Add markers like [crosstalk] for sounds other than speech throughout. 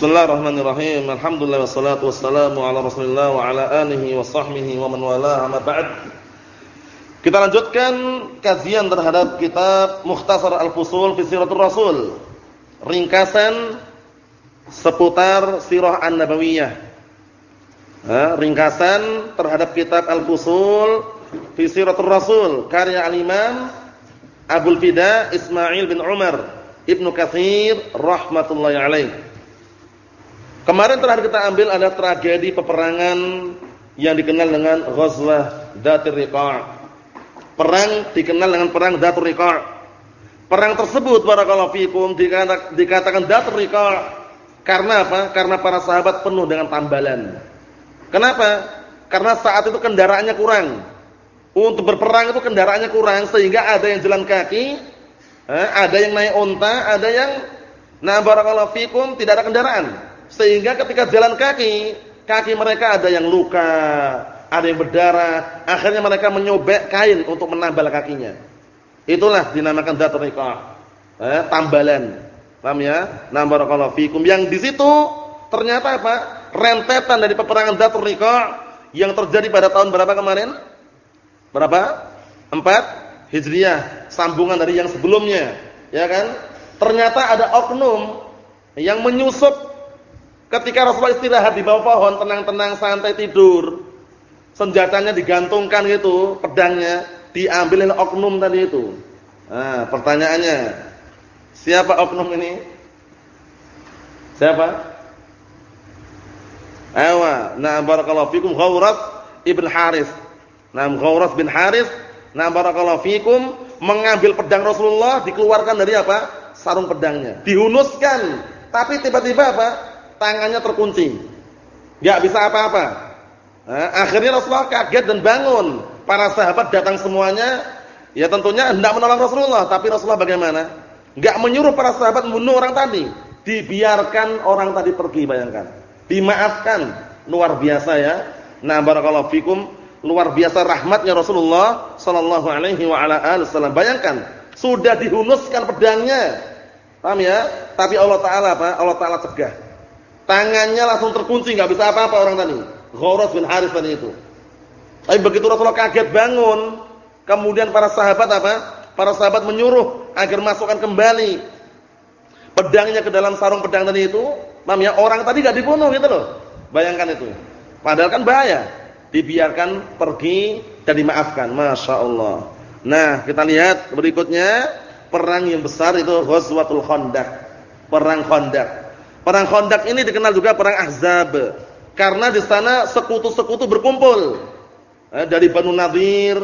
Bismillahirrahmanirrahim. Alhamdulillah wassalatu wassalamu ala Rasulillah wa ala alihi wa sahbihi wa man wala amma ba'd. Kita lanjutkan kajian terhadap kitab Mukhtasar Al-Fusul fi Siratul Rasul. Ringkasan seputar sirah An-Nabawiyah. ringkasan terhadap kitab Al-Fusul fi Siratul Rasul karya Al-Imam Abdul Fida Ismail bin Umar Ibnu Katsir rahmatullahi alaihi. Kemarin terakhir kita ambil ada tragedi peperangan yang dikenal dengan Ghazwah Dhatir Riqa'. Perang dikenal dengan perang Dhatur Riqa'. Perang tersebut barakallahu fikum dikatakan Dhatur Riqa' karena apa? Karena para sahabat penuh dengan tambalan. Kenapa? Karena saat itu kendaraannya kurang. Untuk berperang itu kendaraannya kurang sehingga ada yang jalan kaki, eh, ada yang naik unta, ada yang nah barakallahu fikum tidak ada kendaraan. Sehingga ketika jalan kaki, kaki mereka ada yang luka, ada yang berdarah. Akhirnya mereka menyobek kain untuk menambal kakinya. Itulah dinamakan datul Eh, tambalan. Paham ya? Nah fikum. Yang di situ ternyata apa? Rentetan dari peperangan datul yang terjadi pada tahun berapa kemarin? Berapa? Empat Hijriah, sambungan dari yang sebelumnya, ya kan? Ternyata ada oknum yang menyusup Ketika Rasulullah istirahat di bawah pohon, tenang-tenang santai tidur. Senjatanya digantungkan gitu, pedangnya diambil oleh oknum tadi itu. Nah, pertanyaannya, siapa oknum ini? Siapa? Awa, nah barakallahu fikum Ghawras ibn Haris. Nah, Ghawras bin Haris, nah barakallahu fikum mengambil pedang Rasulullah dikeluarkan dari apa? Sarung pedangnya. Dihunuskan. Tapi tiba-tiba apa? Tangannya terkunci. Enggak bisa apa-apa. Nah, akhirnya Rasulullah kaget dan bangun. Para sahabat datang semuanya, ya tentunya hendak menolong Rasulullah, tapi Rasulullah bagaimana? Enggak menyuruh para sahabat membunuh orang tadi. Dibiarkan orang tadi pergi, bayangkan. Dimaafkan. Luar biasa ya. Nah, barakallahu fikum, luar biasa rahmatnya Rasulullah sallallahu alaihi wa ala wasallam. Bayangkan, sudah dihunuskan pedangnya. Paham ya? Tapi Allah taala apa? Allah taala cegah. Tangannya langsung terkunci, nggak bisa apa-apa orang tadi. Ghoros bin Haris tadi itu. Tapi begitu Rasulullah kaget bangun, kemudian para sahabat apa? Para sahabat menyuruh agar masukkan kembali pedangnya ke dalam sarung pedang tadi itu. Paham ya? Orang tadi nggak dibunuh gitu loh. Bayangkan itu. Padahal kan bahaya. Dibiarkan pergi dan dimaafkan. Masya Allah. Nah, kita lihat berikutnya perang yang besar itu Ghazwatul Khandaq. Perang Khandaq. Perang Khandaq ini dikenal juga perang Ahzab karena di sana sekutu-sekutu berkumpul. Eh, dari Banu Nadir,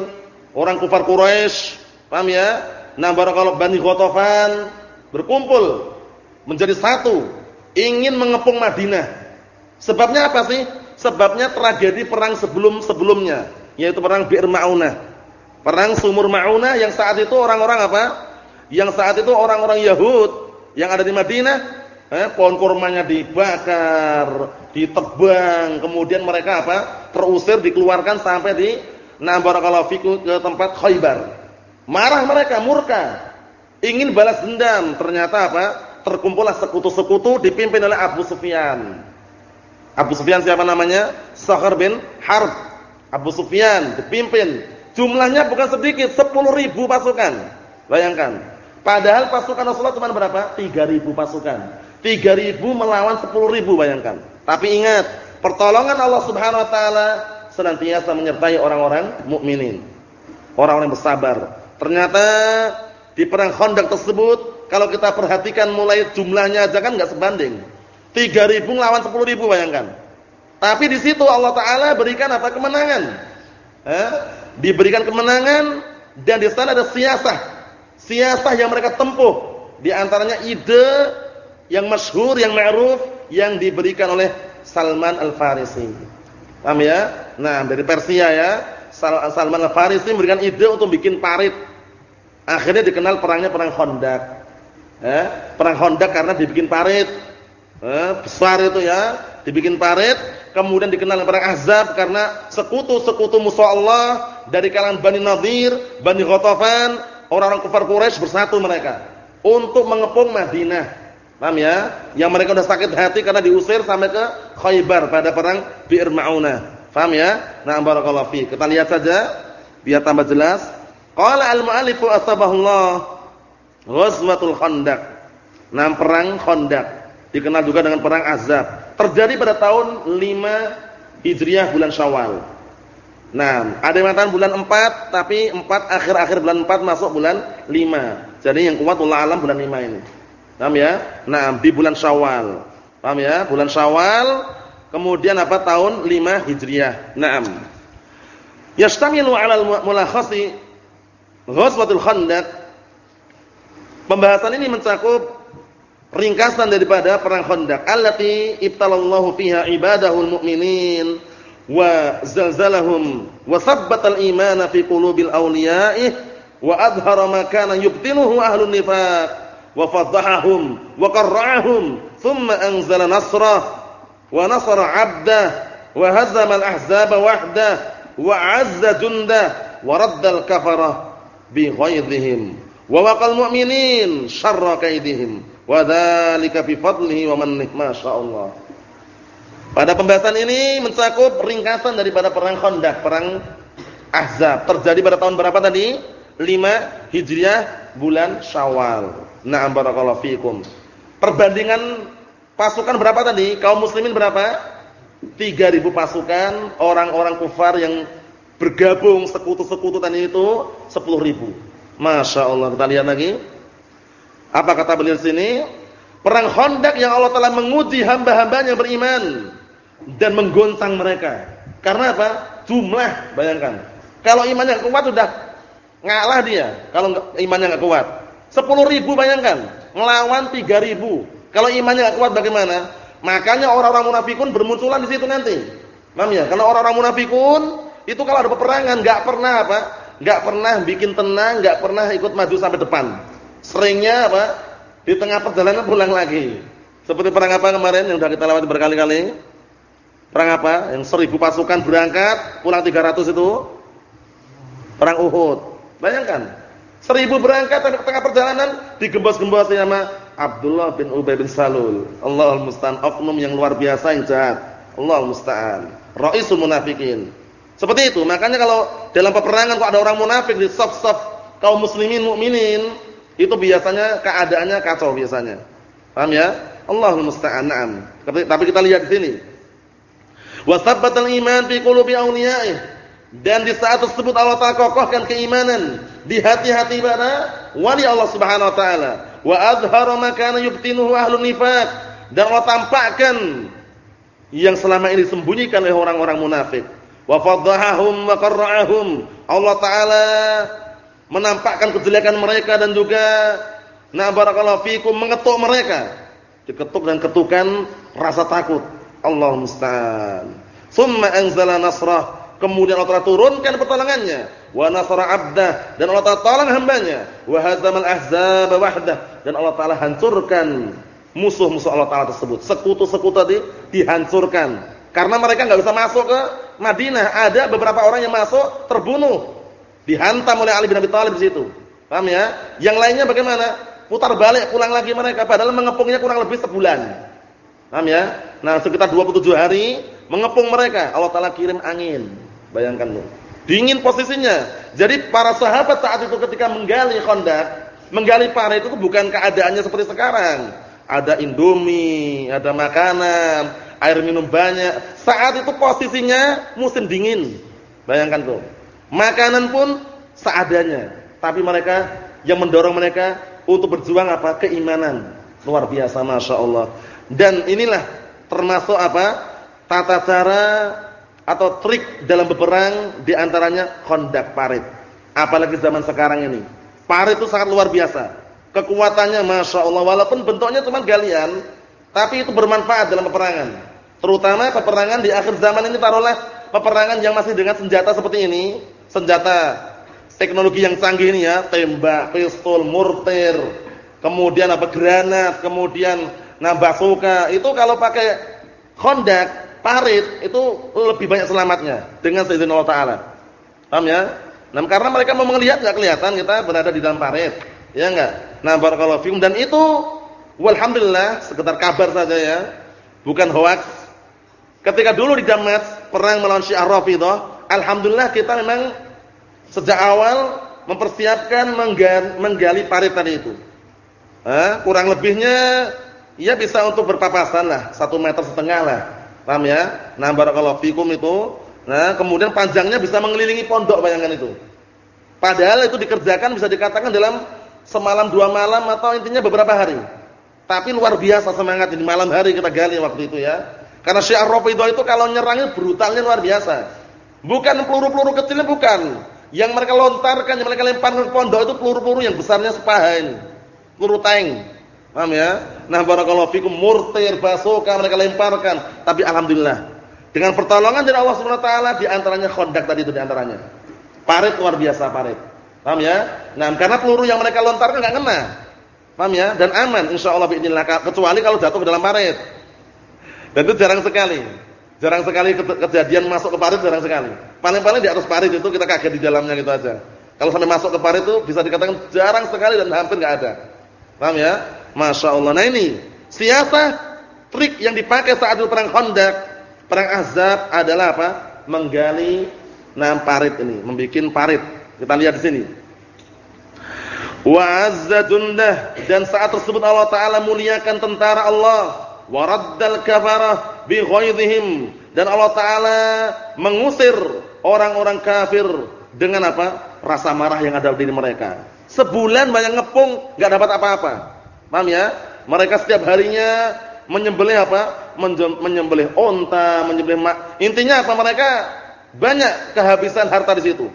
orang kufar Quraisy, paham ya? Nah, barakallahu Bani Ghatafan berkumpul menjadi satu, ingin mengepung Madinah. Sebabnya apa sih? Sebabnya tragedi perang sebelum-sebelumnya, yaitu perang Bi'r Ma'unah. Perang Sumur Ma'unah yang saat itu orang-orang apa? Yang saat itu orang-orang Yahud yang ada di Madinah eh, pohon kurmanya dibakar, ditebang, kemudian mereka apa? terusir, dikeluarkan sampai di nah barakallahu ke tempat Khaybar. Marah mereka, murka. Ingin balas dendam, ternyata apa? Terkumpullah sekutu-sekutu dipimpin oleh Abu Sufyan. Abu Sufyan siapa namanya? Sakhar bin Harb. Abu Sufyan dipimpin. Jumlahnya bukan sedikit, 10 ribu pasukan. Bayangkan. Padahal pasukan Rasulullah cuma berapa? 3000 pasukan. 3000 melawan 10000 bayangkan. Tapi ingat, pertolongan Allah Subhanahu wa taala senantiasa menyertai orang-orang mukminin. Orang-orang bersabar. Ternyata di perang Khandaq tersebut kalau kita perhatikan mulai jumlahnya aja kan enggak sebanding. 3000 lawan 10000 bayangkan. Tapi di situ Allah taala berikan apa? kemenangan. Eh? Diberikan kemenangan dan di sana ada siasah. Siasah yang mereka tempuh. Di antaranya ide yang masyhur, yang ma'ruf yang diberikan oleh Salman Al-Farisi. Paham ya? Nah, dari Persia ya. Salman Al-Farisi memberikan ide untuk bikin parit. Akhirnya dikenal perangnya perang Khandaq. Eh, perang Khandaq karena dibikin parit. Eh, besar itu ya, dibikin parit, kemudian dikenal perang Ahzab karena sekutu-sekutu musuh Allah dari kalangan Bani Nadir, Bani Ghatafan, orang-orang kafir Quraisy bersatu mereka untuk mengepung Madinah Paham ya? Yang mereka sudah sakit hati karena diusir sampai ke Khaybar pada perang Bi'r Ma'unah. Paham ya? Nah, barakallahu fi. Kita lihat saja biar tambah jelas. Qala al-mu'allif asbahullah Ghazwatul Khandaq. Nah, perang Khandaq dikenal juga dengan perang Azab. Terjadi pada tahun 5 Hijriah bulan Syawal. Nah, ada yang mengatakan bulan 4 tapi 4 akhir-akhir bulan 4 masuk bulan 5. Jadi yang kuat Allah alam bulan 5 ini. Paham ya? Nah, di bulan Syawal. Paham ya? Bulan Syawal kemudian apa tahun 5 Hijriah. Naam. Yastamilu 'ala al-mulakhasi Ghazwatul Khandaq. Pembahasan ini mencakup ringkasan daripada perang Khandaq allati ibtalallahu fiha ibadahul mu'minin wa zalzalahum wa sabbatal imana fi qulubil awliya'ih wa adhara ma kana yubtinuhu ahlun nifaq wa fadhahahum wa qarra'ahum thumma anzala nasrah wa nasara 'abdah wa hazama al-ahzaba wahdah wa 'azza jundah wa radda al-kafara bi wa waqal mu'minin wa bi fadlihi wa masyaallah pada pembahasan ini mencakup ringkasan daripada perang Khandaq, perang Ahzab. Terjadi pada tahun berapa tadi? 5 Hijriah bulan Syawal. Na'am barakallahu fikum. Perbandingan pasukan berapa tadi? Kaum muslimin berapa? 3000 pasukan, orang-orang kufar yang bergabung sekutu-sekutu tadi itu 10.000. Masya Allah. Kita lihat lagi. Apa kata beliau sini? Perang Khandaq yang Allah telah menguji hamba-hambanya beriman dan menggoncang mereka. Karena apa? Jumlah, bayangkan. Kalau imannya kuat sudah ngalah dia. Kalau imannya enggak kuat. Sepuluh ribu bayangkan, ngelawan tiga ribu. Kalau imannya gak kuat bagaimana? Makanya orang-orang munafikun bermunculan di situ nanti. Paham ya? Karena orang-orang munafikun itu kalau ada peperangan gak pernah apa? Gak pernah bikin tenang, gak pernah ikut maju sampai depan. Seringnya apa? Di tengah perjalanan pulang lagi. Seperti perang apa kemarin yang sudah kita lewati berkali-kali? Perang apa? Yang seribu pasukan berangkat, pulang tiga ratus itu? Perang Uhud. Bayangkan. Seribu berangkat di tengah perjalanan digembos-gembos sama Abdullah bin Ubay bin Salul. Allahul musta'an, oknum yang luar biasa yang jahat. Allahul musta'an. Raisul munafikin. Seperti itu. Makanya kalau dalam peperangan kok ada orang munafik di saf-saf kaum muslimin mukminin, itu biasanya keadaannya kacau biasanya. Paham ya? Allahul musta'an. Tapi kita lihat di sini. Wa sabbatal iman fi qulubi awliya'ihi dan di saat tersebut Allah Taala kokohkan keimanan di hati-hati para wali Allah Subhanahu wa taala. Wa adhara ma kana yubtinuhu ahlun nifaq. Dan Allah tampakkan yang selama ini disembunyikan oleh orang-orang munafik. Wa fadhahum wa. Allah taala menampakkan kejelekan mereka dan juga na barakallahu fikum mengetuk mereka. Diketuk dan ketukan rasa takut. Allah musta'an. Tsumma anzala nasrah Kemudian Allah turunkan pertolongannya. Wa nasara abdah. Dan Allah Ta'ala tolong hambanya. Wa hazamal ahzab wahdah. Dan Allah Ta'ala hancurkan musuh-musuh Allah Ta'ala tersebut. Sekutu-sekutu tadi dihancurkan. Karena mereka nggak bisa masuk ke Madinah. Ada beberapa orang yang masuk terbunuh. Dihantam oleh Ali bin Abi Thalib di situ. Paham ya? Yang lainnya bagaimana? Putar balik pulang lagi mereka. Padahal mengepungnya kurang lebih sebulan. Paham ya? Nah sekitar 27 hari mengepung mereka. Allah Ta'ala kirim angin Bayangkan loh. Dingin posisinya. Jadi para sahabat saat itu ketika menggali kondak, menggali parit itu bukan keadaannya seperti sekarang. Ada indomie, ada makanan, air minum banyak. Saat itu posisinya musim dingin. Bayangkan tuh. Makanan pun seadanya. Tapi mereka yang mendorong mereka untuk berjuang apa? Keimanan. Luar biasa Masya Allah. Dan inilah termasuk apa? Tata cara atau trik dalam berperang di antaranya kondak parit. Apalagi zaman sekarang ini. Parit itu sangat luar biasa. Kekuatannya Masya Allah. Walaupun bentuknya cuma galian. Tapi itu bermanfaat dalam peperangan. Terutama peperangan di akhir zaman ini taruhlah peperangan yang masih dengan senjata seperti ini. Senjata teknologi yang canggih ini ya. Tembak, pistol, mortir. Kemudian apa granat. Kemudian nambah suka. Itu kalau pakai kondak parit itu lebih banyak selamatnya dengan seizin Allah Taala. Paham ya? Nah, karena mereka mau melihat enggak kelihatan kita berada di dalam parit. Ya enggak? Nah, barakallahu fikum dan itu Walhamdulillah, sekedar kabar saja ya. Bukan hoax. Ketika dulu di Damas perang melawan Syiah Rafidhah, alhamdulillah kita memang sejak awal mempersiapkan menggali parit tadi itu. Eh, kurang lebihnya ya bisa untuk berpapasan lah, satu meter setengah lah. Paham ya? Nah, barakallahu fikum itu. Nah, kemudian panjangnya bisa mengelilingi pondok bayangkan itu. Padahal itu dikerjakan bisa dikatakan dalam semalam dua malam atau intinya beberapa hari. Tapi luar biasa semangat di malam hari kita gali waktu itu ya. Karena Syiah Rafidhah itu kalau nyerangnya brutalnya luar biasa. Bukan peluru-peluru kecilnya bukan. Yang mereka lontarkan, yang mereka lemparkan ke pondok itu peluru-peluru yang besarnya sepaha ini. Peluru tank. Paham ya? Nah, barakallahu fikum murtir basoka mereka lemparkan, tapi alhamdulillah dengan pertolongan dari Allah Subhanahu wa taala di antaranya khondak tadi itu di antaranya. Parit luar biasa parit. Paham ya? Nah, karena peluru yang mereka lontarkan enggak kena. Paham ya? Dan aman insyaallah باذن kecuali kalau jatuh ke dalam parit. Dan itu jarang sekali. Jarang sekali kejadian masuk ke parit jarang sekali. Paling-paling di atas parit itu kita kaget di dalamnya gitu aja. Kalau sampai masuk ke parit itu bisa dikatakan jarang sekali dan hampir enggak ada. Paham ya? Masya Allah. Nah ini siasah trik yang dipakai saat itu perang Khandaq, perang Ahzab adalah apa? Menggali nah parit ini, membuat parit. Kita lihat di sini. Wa azza dan saat tersebut Allah taala muliakan tentara Allah wa raddal kafarah bi ghaidhihim dan Allah taala mengusir orang-orang kafir dengan apa? rasa marah yang ada di diri mereka. Sebulan banyak ngepung enggak dapat apa-apa. Paham ya? Mereka setiap harinya menyembelih apa? Menyembelih onta, menyembelih mak. Intinya apa? Mereka banyak kehabisan harta di situ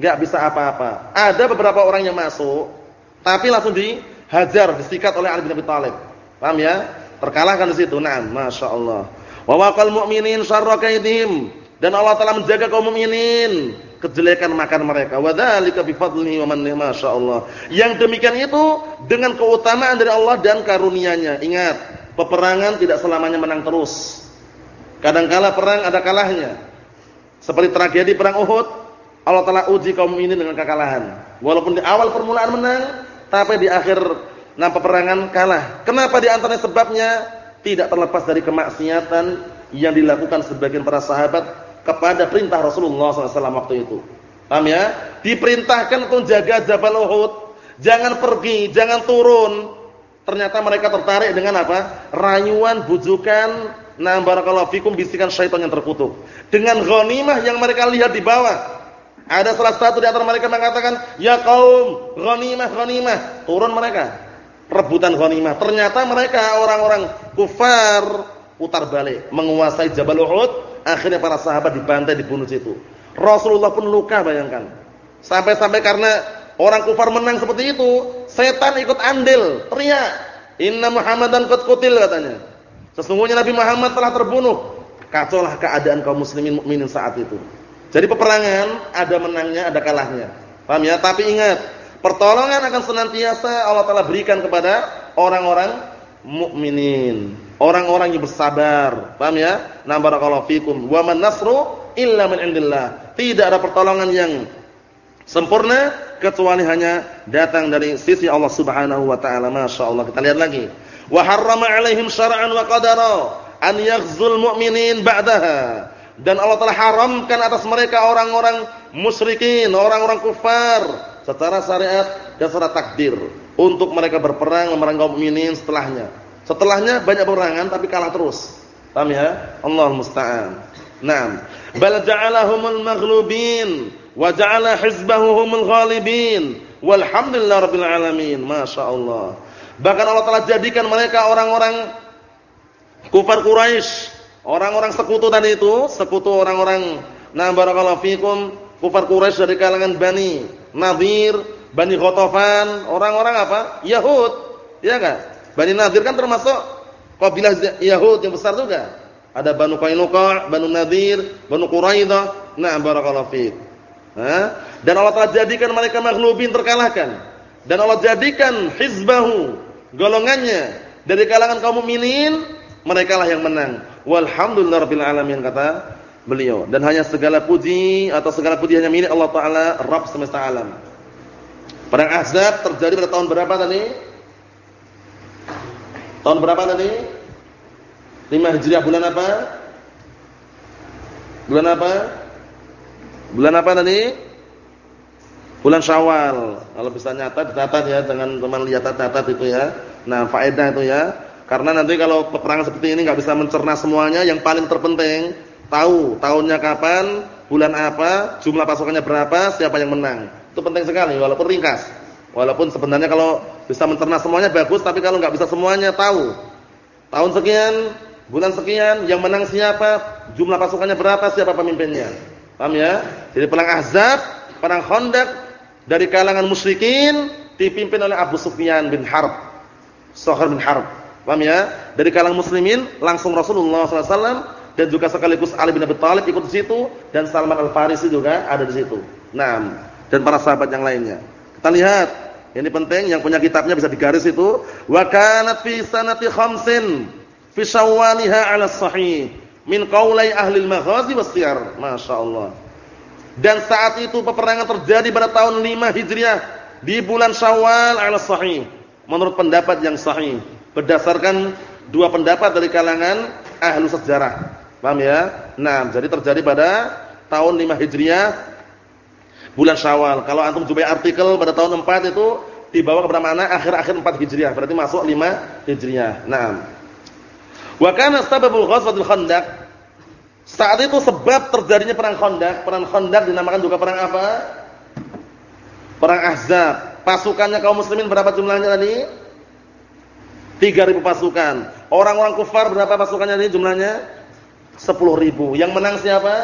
nggak bisa apa-apa. Ada beberapa orang yang masuk, tapi langsung dihajar, disikat oleh Ali bin Abi Thalib. Paham ya? Terkalahkan di situ. Nah, masya Allah. Wa waqal mu'minin syarra kaidihim dan Allah telah menjaga kaum mukminin kejelekan makan mereka. Wa dzalika bi fadlihi wa mannihi masyaallah. Yang demikian itu dengan keutamaan dari Allah dan karunia-Nya. Ingat, peperangan tidak selamanya menang terus. Kadangkala perang ada kalahnya. Seperti tragedi perang Uhud, Allah telah uji kaum ini dengan kekalahan. Walaupun di awal permulaan menang, tapi di akhir nah peperangan kalah. Kenapa di antaranya sebabnya? Tidak terlepas dari kemaksiatan yang dilakukan sebagian para sahabat kepada perintah Rasulullah SAW waktu itu. Paham ya? Diperintahkan untuk jaga Jabal Uhud, jangan pergi, jangan turun. Ternyata mereka tertarik dengan apa? Rayuan, bujukan, nah barakallahu fikum bisikan syaitan yang terkutuk. Dengan ghanimah yang mereka lihat di bawah, ada salah satu di antara mereka mengatakan, "Ya kaum, ghanimah, ghanimah." Turun mereka. Rebutan ghanimah. Ternyata mereka orang-orang kufar putar balik, menguasai Jabal Uhud, akhirnya para sahabat dibantai dibunuh situ. Rasulullah pun luka bayangkan. Sampai-sampai karena orang kufar menang seperti itu, setan ikut andil, teriak, "Inna Muhammadan qad qutil," katanya. Sesungguhnya Nabi Muhammad telah terbunuh. Kacaulah keadaan kaum muslimin mukminin saat itu. Jadi peperangan ada menangnya, ada kalahnya. Paham ya? Tapi ingat, pertolongan akan senantiasa Allah Taala berikan kepada orang-orang mukminin, orang-orang yang bersabar. Paham ya? Na barakallahu fikum. Wa man nasru illa min indillah. Tidak ada pertolongan yang sempurna kecuali hanya datang dari sisi Allah Subhanahu wa taala. Masyaallah. Kita lihat lagi. Wa harrama 'alaihim syar'an wa qadara an yaghzul mu'minin ba'daha dan Allah telah haramkan atas mereka orang-orang musyrikin, orang-orang kufar secara syariat dan secara takdir untuk mereka berperang memerangi kaum mukminin setelahnya. Setelahnya banyak peperangan tapi kalah terus. Paham ya? Allah musta'an. Naam. Bal ja'alahumul maghlubin wa ja'ala hizbahu humul ghalibin. Walhamdulillahirabbil alamin. Masyaallah. Bahkan Allah telah jadikan mereka orang-orang kufar Quraisy Orang-orang sekutu tadi itu, sekutu orang-orang nah barakallahu fikum kufar Quraisy dari kalangan Bani Nadir, Bani Ghatafan, orang-orang apa? Yahud. Ya enggak? Bani Nadir kan termasuk kabilah Yahud yang besar juga. Ada Banu Qainuqa, Banu Nadir, Banu Quraidah. Nah, barakallahu fik. Dan Allah telah jadikan mereka maghlubin terkalahkan. Dan Allah jadikan hizbahu, golongannya dari kalangan kaum mukminin, mereka lah yang menang. Walhamdulillahirabbil alamin kata beliau. Dan hanya segala puji atau segala puji hanya milik Allah taala Rabb semesta alam. Perang Ahzab terjadi pada tahun berapa tadi? Tahun berapa tadi? 5 Hijriah bulan apa? Bulan apa? Bulan apa tadi? Bulan Syawal. Kalau bisa nyatat, catat ya, dengan teman lihat catat itu ya. Nah, faedah itu ya. Karena nanti kalau peperangan seperti ini nggak bisa mencerna semuanya, yang paling terpenting tahu tahunnya kapan, bulan apa, jumlah pasukannya berapa, siapa yang menang. Itu penting sekali walaupun ringkas. Walaupun sebenarnya kalau bisa mencerna semuanya bagus, tapi kalau nggak bisa semuanya tahu. Tahun sekian, bulan sekian, yang menang siapa, jumlah pasukannya berapa, siapa pemimpinnya. Paham ya? Jadi perang Ahzab, perang Khandaq dari kalangan musyrikin dipimpin oleh Abu Sufyan bin Harb. Sohar bin Harb. Paham ya? Dari kalangan muslimin langsung Rasulullah SAW dan juga sekaligus Ali bin Abi Thalib ikut di situ dan Salman Al Farisi juga ada di situ. Nah, dan para sahabat yang lainnya. Kita lihat, ini penting yang punya kitabnya bisa digaris itu wa kanat fi sanati khamsin fi syawaliha 'ala sahih min qaulai ahli al-maghazi was-siyar. Masyaallah. Dan saat itu peperangan terjadi pada tahun 5 Hijriah di bulan Syawal 'ala sahih. Menurut pendapat yang sahih berdasarkan dua pendapat dari kalangan ahli sejarah. Paham ya? Nah, jadi terjadi pada tahun 5 Hijriah bulan Syawal. Kalau antum jumpai artikel pada tahun 4 itu dibawa kepada mana? Akhir-akhir 4 Hijriah. Berarti masuk 5 Hijriah. Nah. Wa kana sababul ghazwatil Khandaq saat itu sebab terjadinya perang Khandaq, perang Khandaq dinamakan juga perang apa? Perang Ahzab. Pasukannya kaum muslimin berapa jumlahnya tadi? 3000 pasukan. Orang-orang kufar berapa pasukannya tadi jumlahnya? 10.000. Yang menang siapa?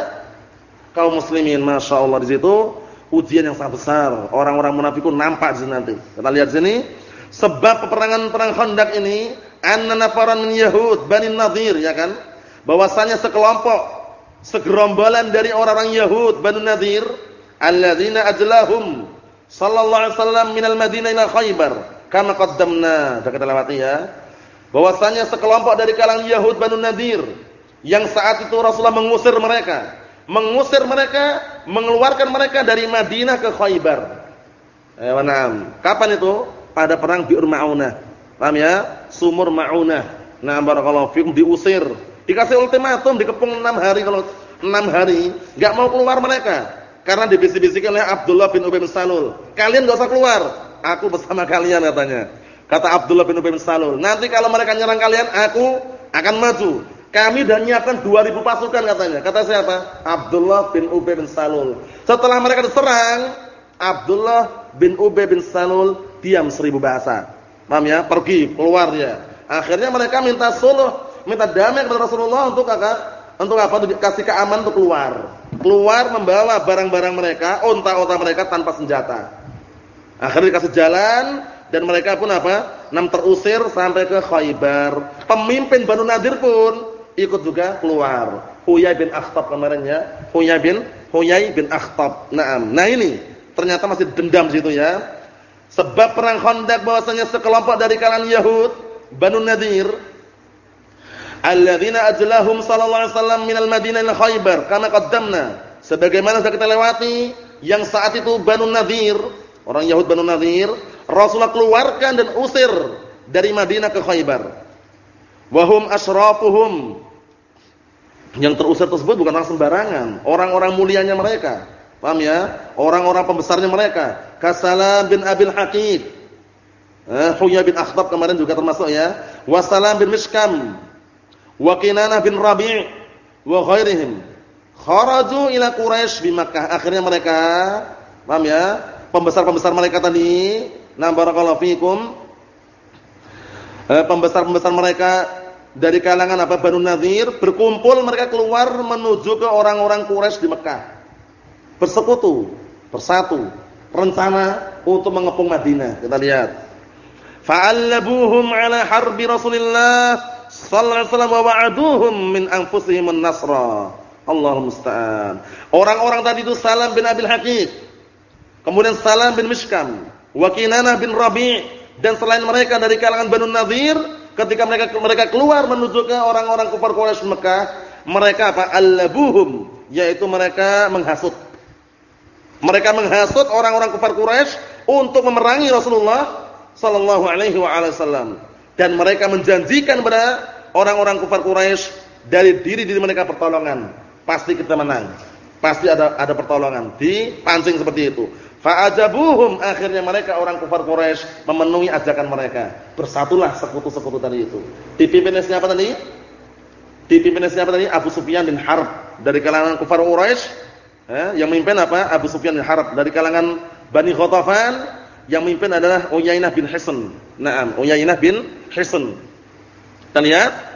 Kaum muslimin. Masya Allah di situ ujian yang sangat besar. Orang-orang munafikun nampak di sini nanti. Kita lihat sini. Sebab peperangan perang Khandaq ini, anna nafaran min Yahud Bani Nadir, ya kan? Bahwasanya sekelompok segerombolan dari orang-orang Yahud Bani Nadir, alladzina ajlahum sallallahu alaihi wasallam minal Madinah ila Khaybar. Kama qaddamna, sudah kita lewati ya. Bahwasanya sekelompok dari kalangan Yahud Bani Nadir yang saat itu Rasulullah mengusir mereka mengusir mereka, mengeluarkan mereka dari Madinah ke Khaybar. Eh? Kapan itu? Pada perang Bi'ur Ma'unah. Paham ya? Sumur Ma'unah. Nah, barakallahu fikum diusir. Dikasih ultimatum dikepung 6 hari kalau 6 hari enggak mau keluar mereka. Karena dibisik-bisikin oleh Abdullah bin Ubay bin Salul. Kalian enggak usah keluar. Aku bersama kalian katanya. Kata Abdullah bin Ubay bin Salul. Nanti kalau mereka nyerang kalian, aku akan maju. Kami sudah menyiapkan 2000 pasukan katanya. Kata siapa? Abdullah bin Ubay bin Salul. Setelah mereka diserang, Abdullah bin Ubay bin Salul diam seribu bahasa. Paham ya? Pergi, keluar dia. Akhirnya mereka minta suluh, minta damai kepada Rasulullah untuk apa? Untuk apa? Untuk kasih keamanan untuk keluar. Keluar membawa barang-barang mereka, unta-unta mereka tanpa senjata. Akhirnya dikasih jalan dan mereka pun apa? Nam terusir sampai ke Khaybar. Pemimpin Banu Nadir pun ikut juga keluar. Huyai bin Akhtab kemarin ya. Huyai bin Huyai bin Akhtab. Naam. Nah ini ternyata masih dendam situ ya. Sebab perang Khandaq bahwasanya sekelompok dari kalangan Yahud Banu Nadir alladzina ajlahum sallallahu alaihi wasallam minal Madinah ila Khaybar kama qaddamna. Sebagaimana sudah kita lewati yang saat itu Banu Nadir, orang Yahud Banu Nadir, Rasulullah keluarkan dan usir dari Madinah ke Khaybar. Wahum asrafuhum yang terusir tersebut bukan orang sembarangan, orang-orang mulianya mereka. Paham ya? Orang-orang pembesarnya mereka. Kasalam bin Abil Haqiq. Eh, Huyya bin Akhtab kemarin juga termasuk ya. Wasalam bin Mishkam. Wa Kinanah bin Rabi' wa ghairihim. Kharaju ila Quraisy di Makkah. Akhirnya mereka, paham ya? Pembesar-pembesar mereka tadi, na barakallahu fikum. Eh, pembesar-pembesar mereka dari kalangan apa Banu Nadir berkumpul mereka keluar menuju ke orang-orang Quraisy di Mekah. Bersekutu, bersatu, rencana untuk mengepung Madinah. Kita lihat. Fa'allabuhum 'ala harbi Rasulillah sallallahu alaihi wasallam wa wa'aduhum min anfusihim an-nasra. Allahul musta'an. Orang-orang tadi itu Salam bin Abil Haqiq. Kemudian Salam bin Mishkam, wa Kinanah bin Rabi' dan selain mereka dari kalangan Banu Nadir ketika mereka mereka keluar menuju ke orang-orang kafir Quraisy Mekah, mereka apa? Allabuhum, yaitu mereka menghasut. Mereka menghasut orang-orang kafir Quraisy untuk memerangi Rasulullah sallallahu alaihi wasallam. dan mereka menjanjikan kepada orang-orang kufar Quraisy dari diri-diri mereka pertolongan. Pasti kita menang. Pasti ada ada pertolongan. Dipancing seperti itu. Fa'ajabuhum akhirnya mereka orang kufar Quraisy memenuhi ajakan mereka. Bersatulah sekutu-sekutu tadi itu. Dipimpin siapa tadi? Dipimpin siapa tadi? Abu Sufyan bin Harb dari kalangan kufar Quraisy. Eh, yang memimpin apa? Abu Sufyan bin Harb dari kalangan Bani Khatafan yang memimpin adalah Uyainah bin Hisn. Naam, Uyainah bin Hisn. Kita lihat.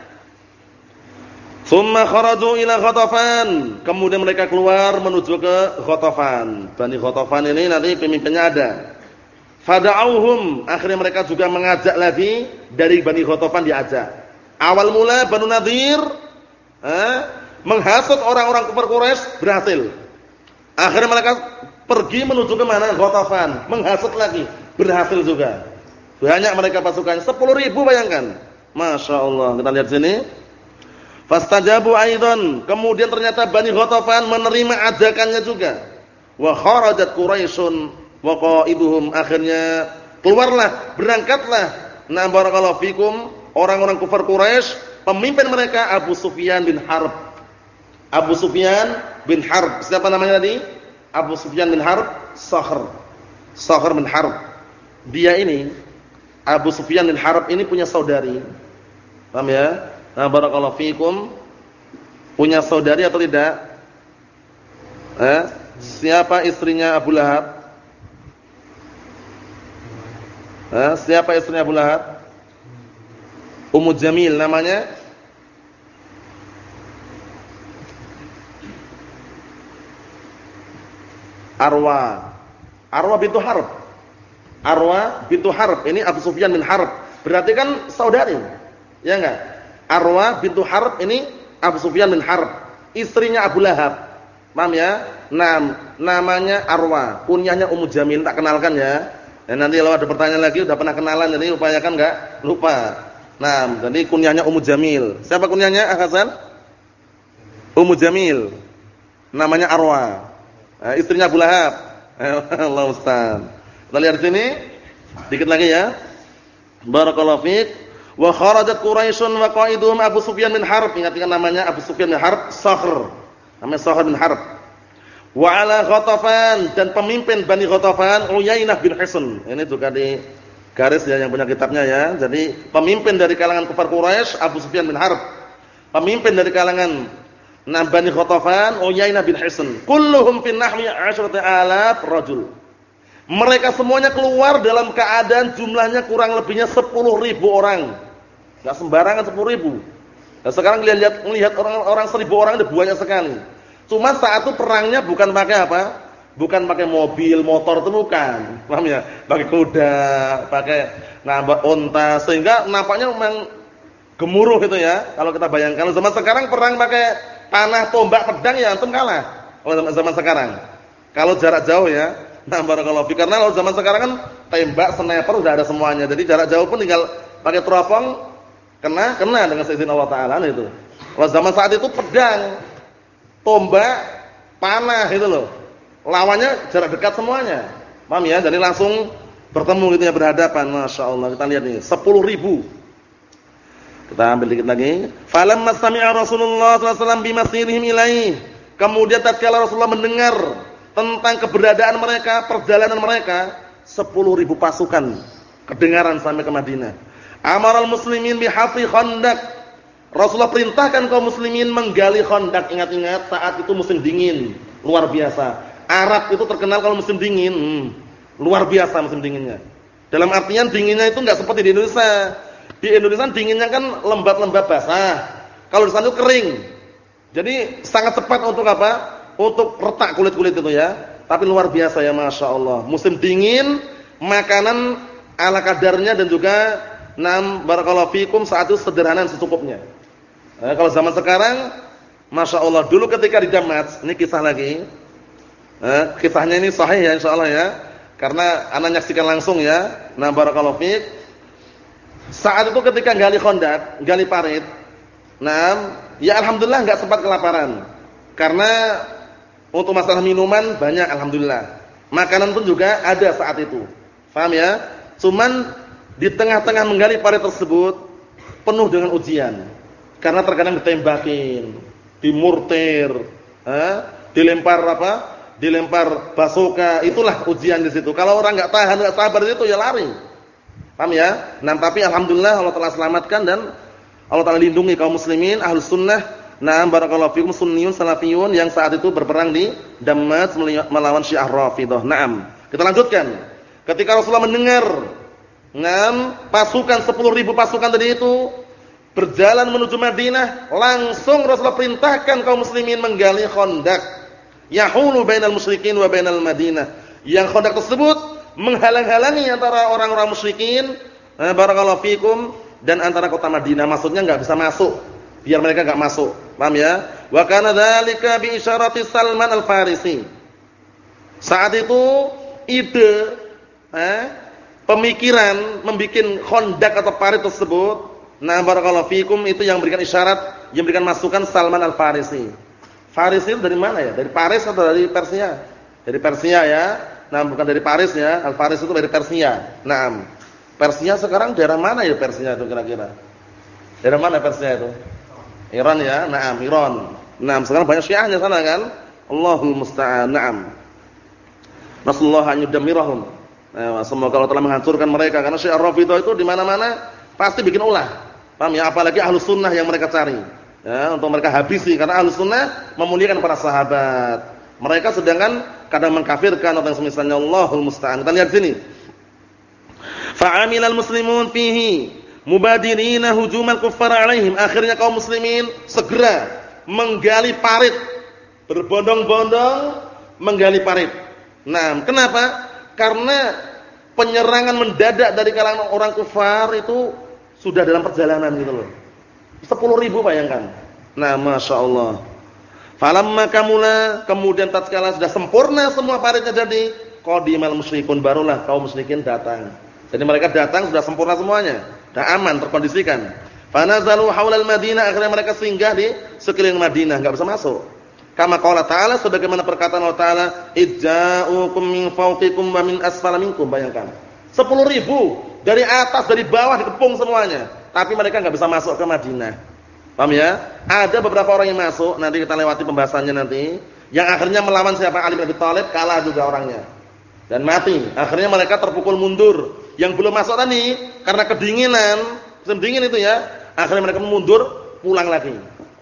Thumma kharaju ila Ghatafan. Kemudian mereka keluar menuju ke Ghatafan. Bani Ghatafan ini nanti pemimpinnya ada. Fada'auhum. Akhirnya mereka juga mengajak lagi dari Bani Ghatafan diajak. Awal mula Banu Nadir eh, menghasut orang-orang kafir Quraisy berhasil. Akhirnya mereka pergi menuju ke mana? Ghatafan, menghasut lagi, berhasil juga. Banyak mereka pasukannya, 10 ribu bayangkan. Masya Allah. Kita lihat sini. Fastajabu aidan. Kemudian ternyata Bani Ghatafan menerima ajakannya juga. Wa kharajat Quraisyun wa qaiduhum. Akhirnya keluarlah, berangkatlah. Na barakallahu fikum orang-orang kufar Quraisy, pemimpin mereka Abu Sufyan bin Harb. Abu Sufyan bin Harb. Siapa namanya tadi? Abu Sufyan bin Harb, Sahr. Sahr bin Harb. Dia ini Abu Sufyan bin Harb ini punya saudari. Paham ya? Nah, barakallahu fikum. Punya saudari atau tidak? Eh? Siapa istrinya Abu Lahab? Eh? Siapa istrinya Abu Lahab? Ummu Jamil namanya? Arwa. Arwa bintu Harb. Arwa bintu Harb. Ini Abu Sufyan bin Harb. Berarti kan saudari. Ya enggak? Arwa bintu Harb ini Abu Sufyan bin Harb, istrinya Abu Lahab. Paham ya? Nam, namanya Arwa, kunyahnya Ummu Jamil, tak kenalkan ya. Dan nanti kalau ada pertanyaan lagi udah pernah kenalan jadi upayakan enggak lupa. Nah, jadi kunyahnya Ummu Jamil. Siapa kunyahnya, Ah Hasan? Ummu Jamil. Namanya Arwa. Nah, istrinya Abu Lahab. [laughs] Allah Ustaz. Kita lihat sini. Dikit lagi ya. Barakallahu fiik. Wa kharajat Quraisyun wa qaiduhum Abu Sufyan bin Harb. Ingat-ingat namanya Abu Sufyan bin Harb, Sakhr. Namanya Sakhr bin Harb. Wa ala Ghatafan dan pemimpin Bani Ghatafan Uyainah bin Hisn. Ini juga di garis ya yang punya kitabnya ya. Jadi pemimpin dari kalangan kafir Quraisy Abu Sufyan bin Harb. Pemimpin dari kalangan Nah Bani Ghatafan Uyainah bin Hisn. Kulluhum fi nahwi 10,000 rajul. Mereka semuanya keluar dalam keadaan jumlahnya kurang lebihnya 10 ribu orang. Enggak sembarangan 10 ribu. Nah, sekarang lihat melihat orang-orang 1000 orang ada banyak sekali. Cuma saat itu perangnya bukan pakai apa? Bukan pakai mobil, motor itu bukan. Paham ya? Pakai kuda, pakai nambah unta sehingga nampaknya memang gemuruh gitu ya. Kalau kita bayangkan zaman sekarang perang pakai panah, tombak, pedang ya antum kalah. Kalau zaman, zaman sekarang. Kalau jarak jauh ya. Nah, barakallahu karena kalau zaman sekarang kan tembak, sniper udah ada semuanya. Jadi jarak jauh pun tinggal pakai teropong Kena, kena dengan seizin Allah Taala itu. Kalau zaman saat itu pedang, tombak, panah itu loh. Lawannya jarak dekat semuanya. Paham ya? Jadi langsung bertemu gitu ya berhadapan. Masya Allah. Kita lihat nih, sepuluh ribu. Kita ambil dikit lagi. Falam masami'a Rasulullah SAW bimasirihim ilaih. Kemudian tatkala Rasulullah mendengar tentang keberadaan mereka, perjalanan mereka, sepuluh ribu pasukan kedengaran sampai ke Madinah. Amaral muslimin bihafi khandak. Rasulullah perintahkan kaum muslimin menggali khandak. Ingat-ingat saat itu musim dingin, luar biasa. Arab itu terkenal kalau musim dingin, hmm, luar biasa musim dinginnya. Dalam artian dinginnya itu enggak seperti di Indonesia. Di Indonesia dinginnya kan lembab-lembab basah. Kalau di sana itu kering. Jadi sangat cepat untuk apa? Untuk retak kulit-kulit itu ya. Tapi luar biasa ya Masya Allah. Musim dingin, makanan ala kadarnya dan juga Nam barakallahu fikum saat itu sederhana secukupnya. Eh, kalau zaman sekarang Masya Allah dulu ketika di Damas, ini kisah lagi. Eh, kisahnya ini sahih ya insyaallah ya. Karena anak nyaksikan langsung ya. Nah barakallahu fik. Saat itu ketika gali kondak, gali parit. Nah, ya alhamdulillah enggak sempat kelaparan. Karena untuk masalah minuman banyak alhamdulillah. Makanan pun juga ada saat itu. Paham ya? Cuman di tengah-tengah menggali parit tersebut penuh dengan ujian. Karena terkadang ditembakin, dimurtir, eh, dilempar apa? Dilempar basoka, itulah ujian di situ. Kalau orang nggak tahan, nggak sabar itu ya lari. Paham ya? Nah, tapi alhamdulillah Allah telah selamatkan dan Allah telah lindungi kaum muslimin, ahlus sunnah. Nah, barakallahu fikum sunniyun salafiyun yang saat itu berperang di Damas melawan Syiah Rafidhah. Naam. Kita lanjutkan. Ketika Rasulullah mendengar ngam pasukan 10.000 pasukan tadi itu berjalan menuju Madinah, langsung Rasulullah perintahkan kaum muslimin menggali khandak. Yahulu bainal musyrikin wa bainal Madinah. Yang khandak tersebut menghalang-halangi antara orang-orang musyrikin eh, fikum dan antara kota Madinah. Maksudnya enggak bisa masuk biar mereka enggak masuk. Paham ya? Wa kana dzalika bi isyarati Salman al-Farisi. Saat itu ide eh, pemikiran membikin kondak atau parit tersebut nah barakallahu fikum itu yang berikan isyarat yang berikan masukan Salman al-Farisi Farisi itu dari mana ya dari Paris atau dari Persia dari Persia ya Nah, bukan dari Paris ya. Al-Faris itu dari Persia. Nah, Persia sekarang daerah mana ya Persia itu kira-kira? Daerah mana Persia itu? Iran ya. Naam, Iran. Naam, sekarang banyak Syiahnya sana kan? Allahul musta'an. Naam. Rasulullah an yudamirahum. Nah, semoga Allah telah menghancurkan mereka karena Syiah Rafidhah itu di mana-mana pasti bikin ulah. Paham ya? Apalagi Ahlus Sunnah yang mereka cari. Ya, untuk mereka habisi karena Ahlus Sunnah memuliakan para sahabat. Mereka sedangkan kadang mengkafirkan atau yang semisalnya Allahul musta'an. Kita lihat sini. Fa'amilal muslimun fihi mubadirina hujuman kuffar alaihim. Akhirnya kaum muslimin segera menggali parit. Berbondong-bondong menggali parit. Nah, kenapa? Karena penyerangan mendadak dari kalangan orang kufar itu sudah dalam perjalanan gitu loh. 10 ribu bayangkan. Nah, Masya Allah. Falamma kamula kemudian tatkala sudah sempurna semua paritnya jadi qadimal musyrikun barulah kaum musyrikin datang. Jadi mereka datang sudah sempurna semuanya, sudah aman terkondisikan. Fanazalu haulal Madinah akhirnya mereka singgah di sekeliling Madinah, enggak bisa masuk. Kama qala ta'ala sebagaimana perkataan Allah Ta'ala, "Idza'ukum min fawqikum wa min asfala minkum." Bayangkan. 10 ribu dari atas dari bawah dikepung semuanya, tapi mereka enggak bisa masuk ke Madinah. Paham ya? Ada beberapa orang yang masuk, nanti kita lewati pembahasannya nanti, yang akhirnya melawan siapa Ali bin Abi Thalib, kalah juga orangnya. Dan mati. Akhirnya mereka terpukul mundur. Yang belum masuk tadi karena kedinginan, musim dingin itu ya, akhirnya mereka mundur, pulang lagi.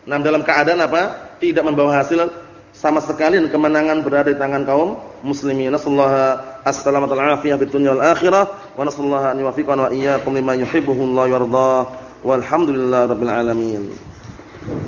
Nah, dalam keadaan apa? Tidak membawa hasil sama sekali dan kemenangan berada di tangan kaum muslimin. Nasallahu as-salamata afiyah wal akhirah wa nasallahu an wa iyyakum lima wa. Walhamdulillahirabbil alamin.